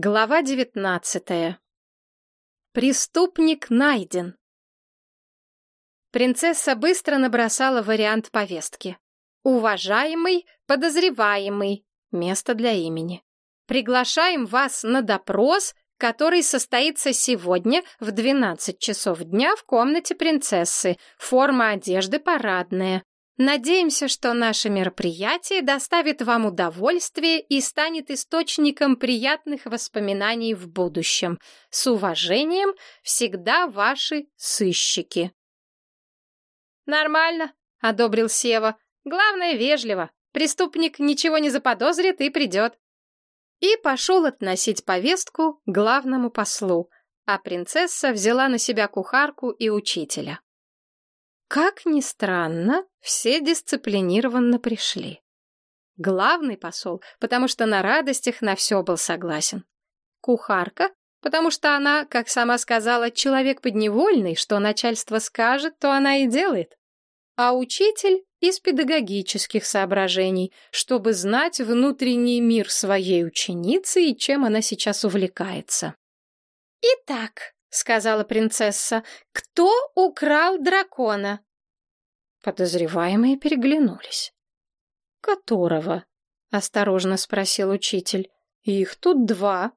Глава девятнадцатая. Преступник найден. Принцесса быстро набросала вариант повестки. Уважаемый, подозреваемый. Место для имени. Приглашаем вас на допрос, который состоится сегодня в 12 часов дня в комнате принцессы. Форма одежды парадная. Надеемся, что наше мероприятие доставит вам удовольствие и станет источником приятных воспоминаний в будущем. С уважением, всегда ваши сыщики. Нормально, одобрил Сева. Главное, вежливо. Преступник ничего не заподозрит и придет. И пошел относить повестку главному послу, а принцесса взяла на себя кухарку и учителя. Как ни странно, все дисциплинированно пришли. Главный посол, потому что на радостях на все был согласен. Кухарка, потому что она, как сама сказала, человек подневольный, что начальство скажет, то она и делает. А учитель из педагогических соображений, чтобы знать внутренний мир своей ученицы и чем она сейчас увлекается. «Итак», — сказала принцесса, — «кто украл дракона?» Подозреваемые переглянулись. «Которого?» — осторожно спросил учитель. «Их тут два».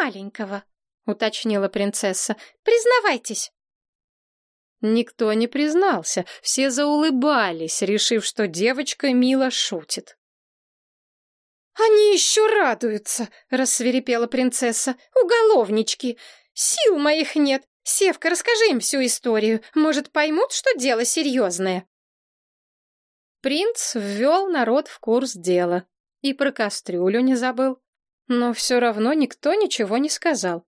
«Маленького», — уточнила принцесса. «Признавайтесь». Никто не признался, все заулыбались, решив, что девочка мило шутит. «Они еще радуются!» — рассверепела принцесса. «Уголовнички! Сил моих нет! Севка, расскажи им всю историю. Может, поймут, что дело серьезное?» Принц ввел народ в курс дела. И про кастрюлю не забыл. Но все равно никто ничего не сказал.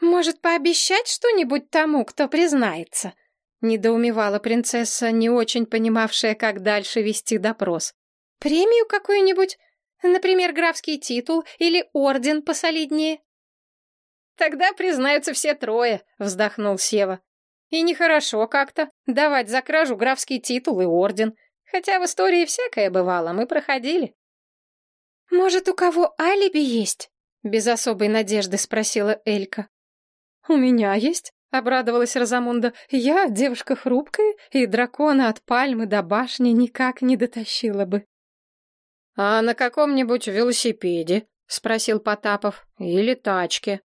«Может, пообещать что-нибудь тому, кто признается?» — недоумевала принцесса, не очень понимавшая, как дальше вести допрос. «Премию какую-нибудь? Например, графский титул или орден посолиднее?» «Тогда признаются все трое», — вздохнул Сева. «И нехорошо как-то давать за кражу графский титул и орден. Хотя в истории всякое бывало, мы проходили». «Может, у кого алиби есть?» — без особой надежды спросила Элька. «У меня есть», — обрадовалась Розамунда. «Я девушка хрупкая, и дракона от пальмы до башни никак не дотащила бы». «А на каком-нибудь велосипеде?» — спросил Потапов. «Или тачке?»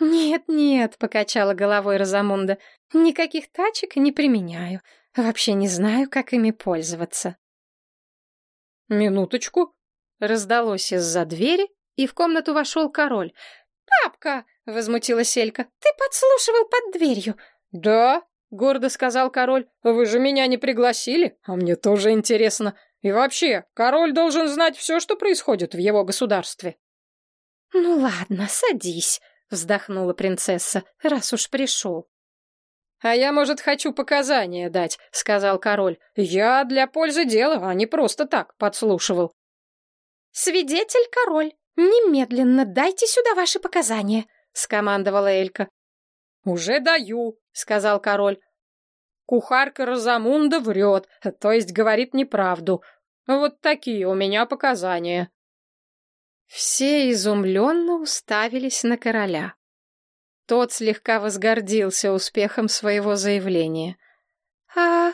«Нет-нет», — покачала головой Розамунда, — «никаких тачек не применяю. Вообще не знаю, как ими пользоваться». «Минуточку», — раздалось из-за двери, и в комнату вошел король. «Папка!» — возмутилась Элька. «Ты подслушивал под дверью». «Да», — гордо сказал король, — «вы же меня не пригласили, а мне тоже интересно. И вообще, король должен знать все, что происходит в его государстве». «Ну ладно, садись», — вздохнула принцесса, — раз уж пришел. «А я, может, хочу показания дать», — сказал король. «Я для пользы дела, а не просто так подслушивал». «Свидетель король, немедленно дайте сюда ваши показания», — скомандовала Элька. «Уже даю», — сказал король. «Кухарка Розамунда врет, то есть говорит неправду. Вот такие у меня показания». Все изумленно уставились на короля. Тот слегка возгордился успехом своего заявления. «А...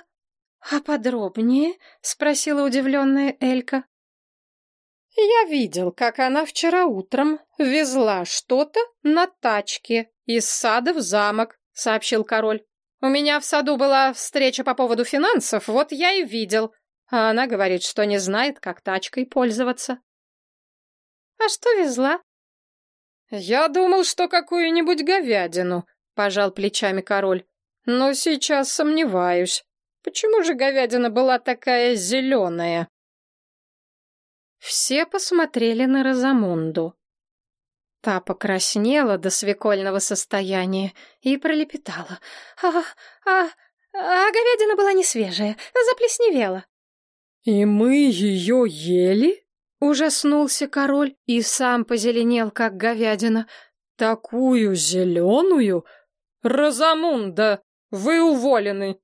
а подробнее?» — спросила удивленная Элька. «Я видел, как она вчера утром везла что-то на тачке из сада в замок», — сообщил король. «У меня в саду была встреча по поводу финансов, вот я и видел. А она говорит, что не знает, как тачкой пользоваться». «А что везла?» «Я думал, что какую-нибудь говядину», — пожал плечами король. «Но сейчас сомневаюсь. Почему же говядина была такая зеленая?» Все посмотрели на Розамунду. Та покраснела до свекольного состояния и пролепетала. «А, а, а говядина была не свежая, заплесневела». «И мы ее ели?» Ужаснулся король и сам позеленел, как говядина. «Такую зеленую? Розамунда, вы уволены!»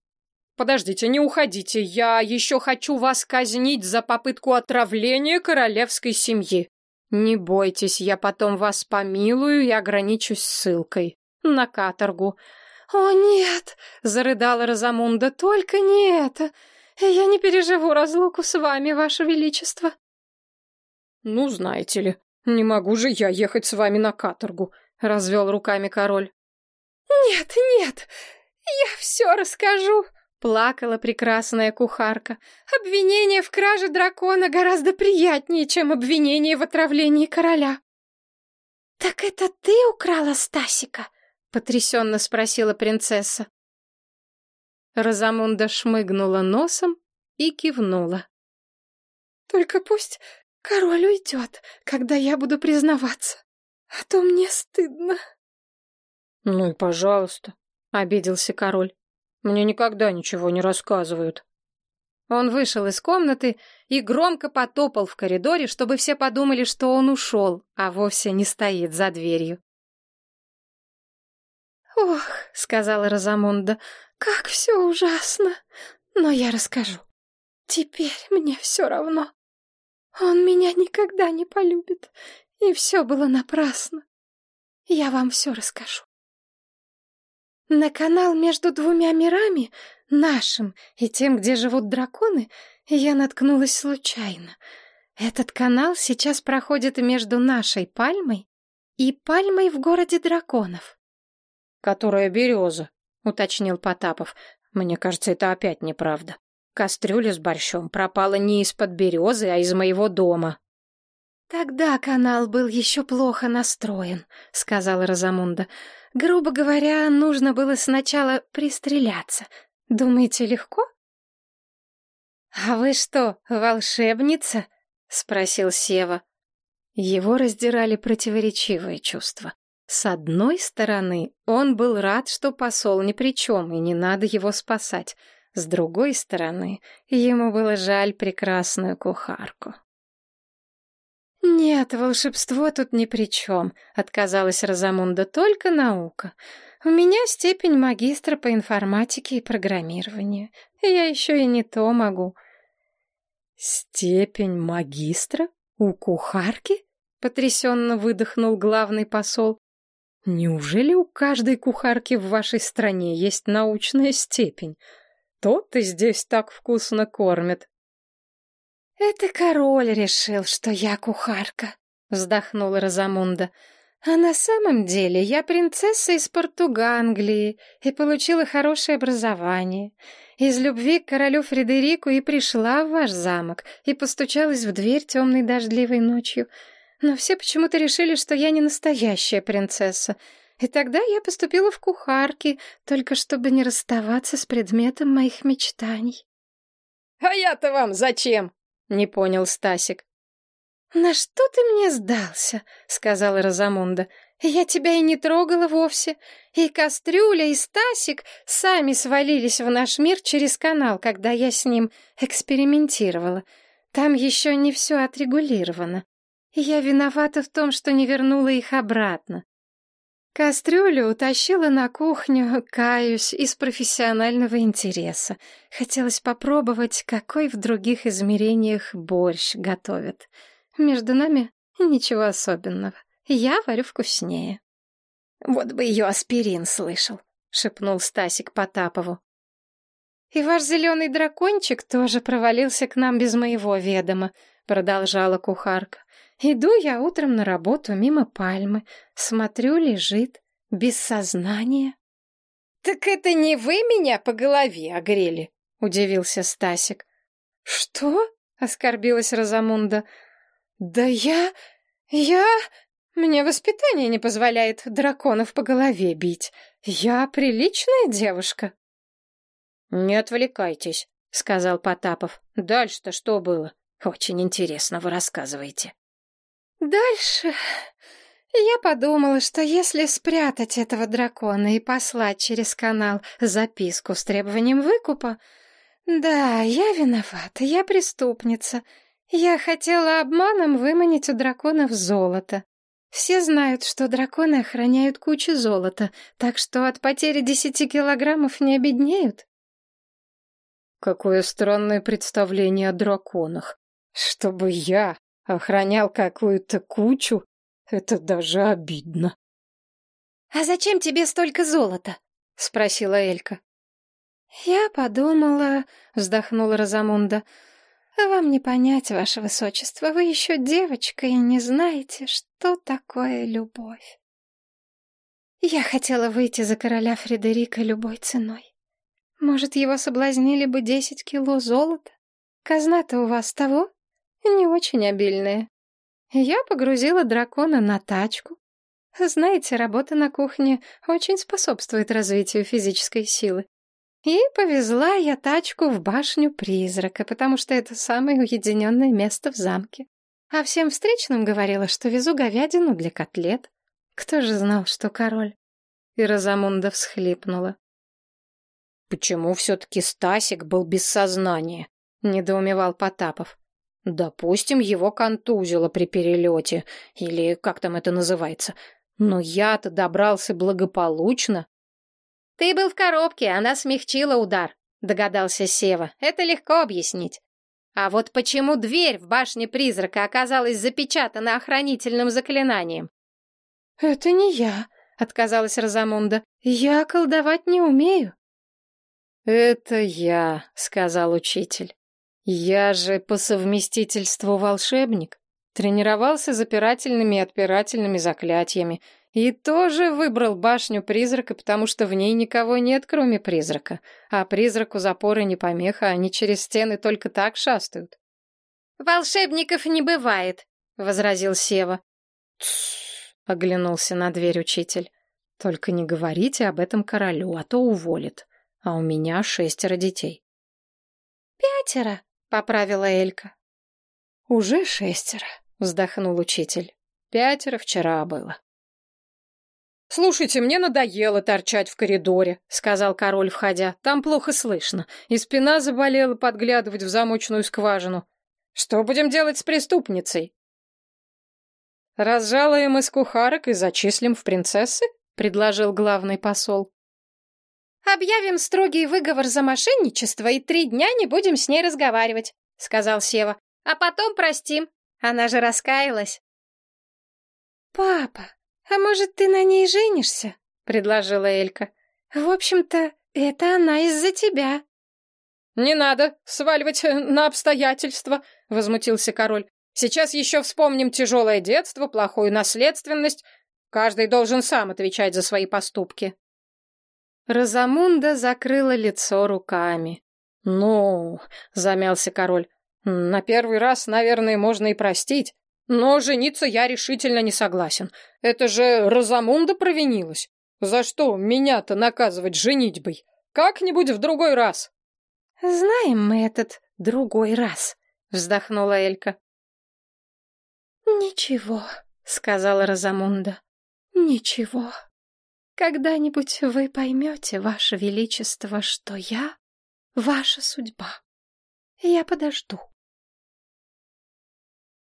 «Подождите, не уходите, я еще хочу вас казнить за попытку отравления королевской семьи». Не бойтесь, я потом вас помилую и ограничусь ссылкой. На каторгу. «О, нет!» — зарыдала Розамунда. «Только не это! Я не переживу разлуку с вами, ваше величество!» «Ну, знаете ли, не могу же я ехать с вами на каторгу», — развел руками король. «Нет, нет, я все расскажу», — плакала прекрасная кухарка. «Обвинение в краже дракона гораздо приятнее, чем обвинение в отравлении короля». «Так это ты украла Стасика?» — потрясенно спросила принцесса. Розамунда шмыгнула носом и кивнула. «Только пусть король уйдет, когда я буду признаваться, а то мне стыдно». «Ну и пожалуйста», — обиделся король. «Мне никогда ничего не рассказывают». Он вышел из комнаты и громко потопал в коридоре, чтобы все подумали, что он ушел, а вовсе не стоит за дверью. «Ох», — сказала Розамунда, — «как все ужасно! Но я расскажу. Теперь мне все равно. Он меня никогда не полюбит, и все было напрасно. Я вам все расскажу. На канал между двумя мирами, нашим и тем, где живут драконы, я наткнулась случайно. Этот канал сейчас проходит между нашей пальмой и пальмой в городе драконов которая береза», — уточнил Потапов. «Мне кажется, это опять неправда. Кастрюля с борщом пропала не из-под березы, а из моего дома». «Тогда канал был еще плохо настроен», — сказала Розамунда. «Грубо говоря, нужно было сначала пристреляться. Думаете, легко?» «А вы что, волшебница?» — спросил Сева. Его раздирали противоречивые чувства. С одной стороны, он был рад, что посол ни при чем, и не надо его спасать. С другой стороны, ему было жаль прекрасную кухарку. «Нет, волшебство тут ни при чем», — отказалась Розамунда, — «только наука. У меня степень магистра по информатике и программированию. Я еще и не то могу». «Степень магистра? У кухарки?» — потрясенно выдохнул главный посол. Неужели у каждой кухарки в вашей стране есть научная степень? То-то здесь так вкусно кормят. Это король решил, что я кухарка, вздохнула Розамунда. А на самом деле я принцесса из Португанглии и получила хорошее образование. Из любви к королю Фредерику и пришла в ваш замок и постучалась в дверь темной дождливой ночью. Но все почему-то решили, что я не настоящая принцесса. И тогда я поступила в кухарки, только чтобы не расставаться с предметом моих мечтаний. «А я-то вам зачем?» — не понял Стасик. «На что ты мне сдался?» — сказала Розамунда. «Я тебя и не трогала вовсе. И Кастрюля, и Стасик сами свалились в наш мир через канал, когда я с ним экспериментировала. Там еще не все отрегулировано. Я виновата в том, что не вернула их обратно. Кастрюлю утащила на кухню, каюсь, из профессионального интереса. Хотелось попробовать, какой в других измерениях борщ готовят. Между нами ничего особенного. Я варю вкуснее. Вот бы ее аспирин слышал, — шепнул Стасик Потапову. И ваш зеленый дракончик тоже провалился к нам без моего ведома, — продолжала кухарка. Иду я утром на работу мимо пальмы, смотрю, лежит, без сознания. «Так это не вы меня по голове огрели?» — удивился Стасик. «Что?» — оскорбилась Розамунда. «Да я... я... Мне воспитание не позволяет драконов по голове бить. Я приличная девушка». «Не отвлекайтесь», — сказал Потапов. «Дальше-то что было? Очень интересно вы рассказываете». Дальше я подумала, что если спрятать этого дракона и послать через канал записку с требованием выкупа... Да, я виновата, я преступница. Я хотела обманом выманить у драконов золото. Все знают, что драконы охраняют кучу золота, так что от потери десяти килограммов не обеднеют. Какое странное представление о драконах. Чтобы я охранял какую-то кучу. Это даже обидно. «А зачем тебе столько золота?» — спросила Элька. «Я подумала...» — вздохнула Розамунда. «Вам не понять, ваше высочество, вы еще девочка и не знаете, что такое любовь. Я хотела выйти за короля Фредерика любой ценой. Может, его соблазнили бы десять кило золота? Казна-то у вас того? Не очень обильная. Я погрузила дракона на тачку. Знаете, работа на кухне очень способствует развитию физической силы. И повезла я тачку в башню призрака, потому что это самое уединенное место в замке. А всем встречным говорила, что везу говядину для котлет. Кто же знал, что король? И Розамунда всхлипнула. «Почему все-таки Стасик был без сознания?» — недоумевал Потапов. «Допустим, его контузило при перелете, или как там это называется. Но я-то добрался благополучно». «Ты был в коробке, она смягчила удар», — догадался Сева. «Это легко объяснить. А вот почему дверь в башне призрака оказалась запечатана охранительным заклинанием?» «Это не я», — отказалась Розамунда. «Я колдовать не умею». «Это я», — сказал учитель. «Я же по совместительству волшебник. Тренировался запирательными и отпирательными заклятиями. И тоже выбрал башню призрака, потому что в ней никого нет, кроме призрака. А призраку запоры не помеха, они через стены только так шастают». «Волшебников не бывает», — возразил Сева. «Тссс», — оглянулся на дверь учитель. «Только не говорите об этом королю, а то уволит» а у меня шестеро детей. «Пятеро», — поправила Элька. «Уже шестеро», — вздохнул учитель. «Пятеро вчера было». «Слушайте, мне надоело торчать в коридоре», — сказал король, входя. «Там плохо слышно, и спина заболела подглядывать в замочную скважину. Что будем делать с преступницей?» «Разжалуем из кухарок и зачислим в принцессы?» — предложил главный посол. «Объявим строгий выговор за мошенничество и три дня не будем с ней разговаривать», — сказал Сева. «А потом простим. Она же раскаялась». «Папа, а может, ты на ней женишься?» — предложила Элька. «В общем-то, это она из-за тебя». «Не надо сваливать на обстоятельства», — возмутился король. «Сейчас еще вспомним тяжелое детство, плохую наследственность. Каждый должен сам отвечать за свои поступки». Розамунда закрыла лицо руками. «Ну», — замялся король, — «на первый раз, наверное, можно и простить, но жениться я решительно не согласен. Это же Розамунда провинилась. За что меня-то наказывать женитьбой? Как-нибудь в другой раз». «Знаем мы этот другой раз», — вздохнула Элька. «Ничего», — сказала Розамунда, — «ничего». Когда-нибудь вы поймете, Ваше Величество, что я — ваша судьба. Я подожду.